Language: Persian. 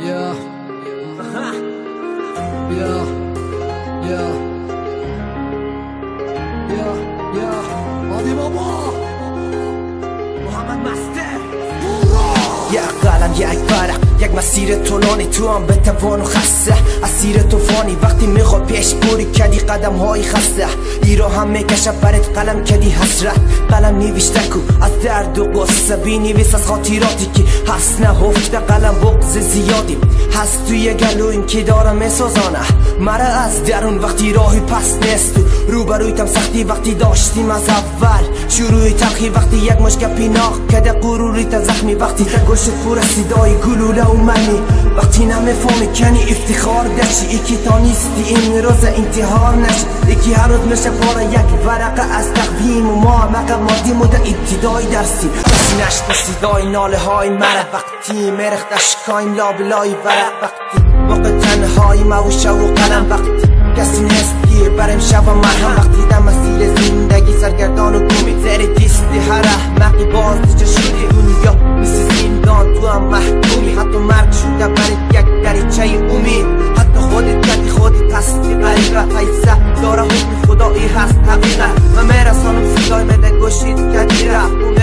Yeah. yeah. Yeah. Yeah. Yeah. Adi Baba. Muhammad yeah, يا قلم يا عبارة یک مسیر طولانی تو هم به توان و خسته. اسیر توفانی وقتی می‌خواد پیش بوری کدی قدم های خسته ایرا هم می‌کشه برات قلم کدی حسرت قلم نیوشته کو از درد و قصه بی نیویس از خاطراتی که هست. نه هفته قلم بغز زیادی هست. توی گلو این که دارم میسازانه. مرا از درون وقتی راهی پس نیست. روبرویتم سختی وقتی داشتیم از اول. شروع تلخی وقتی یک مشک پیناخ کده قروریت زخمی وقتی تا گوشت پر صدای گلوله و منی وقتی نمی‌فهمی کنی افتخار داشتی. ایکی تا نیستی این روز انتحار نشی. یکی هر روز میشه پاره یک ورقه از تقویم و ما. مقه مادی مده ابتدای درسی. کسی نشت صدای ناله های مرد وقتی مرخ دشکایم لابلای ورق. وقتی موقع تنهایی و شو و قلم. وقتی کسی نیست که برم شب و سه داره خدایی هست حقیقت. من میرسانم صدای بده گوشید اون